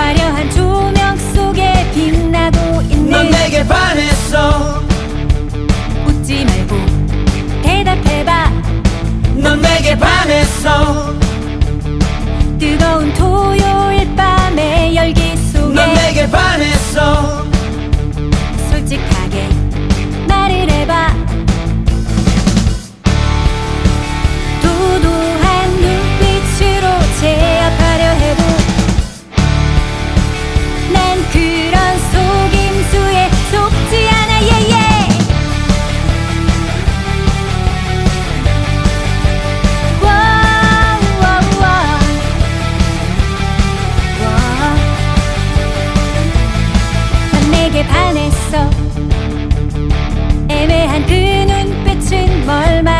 화려한 조명 속에 빛나고 있는 넌 내게 반했어. 웃지 말고 대답해봐. 넌 내게 반했어. 뜨거운 토요일 밤의 열기 속에 넌 내게 반했어 반했어. 애매한 그 눈빛은 뭘 말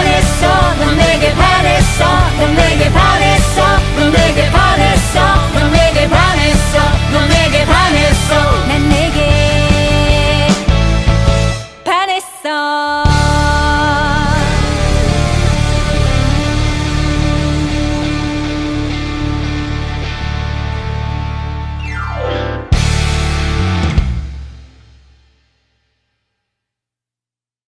party song, the reggae party song, the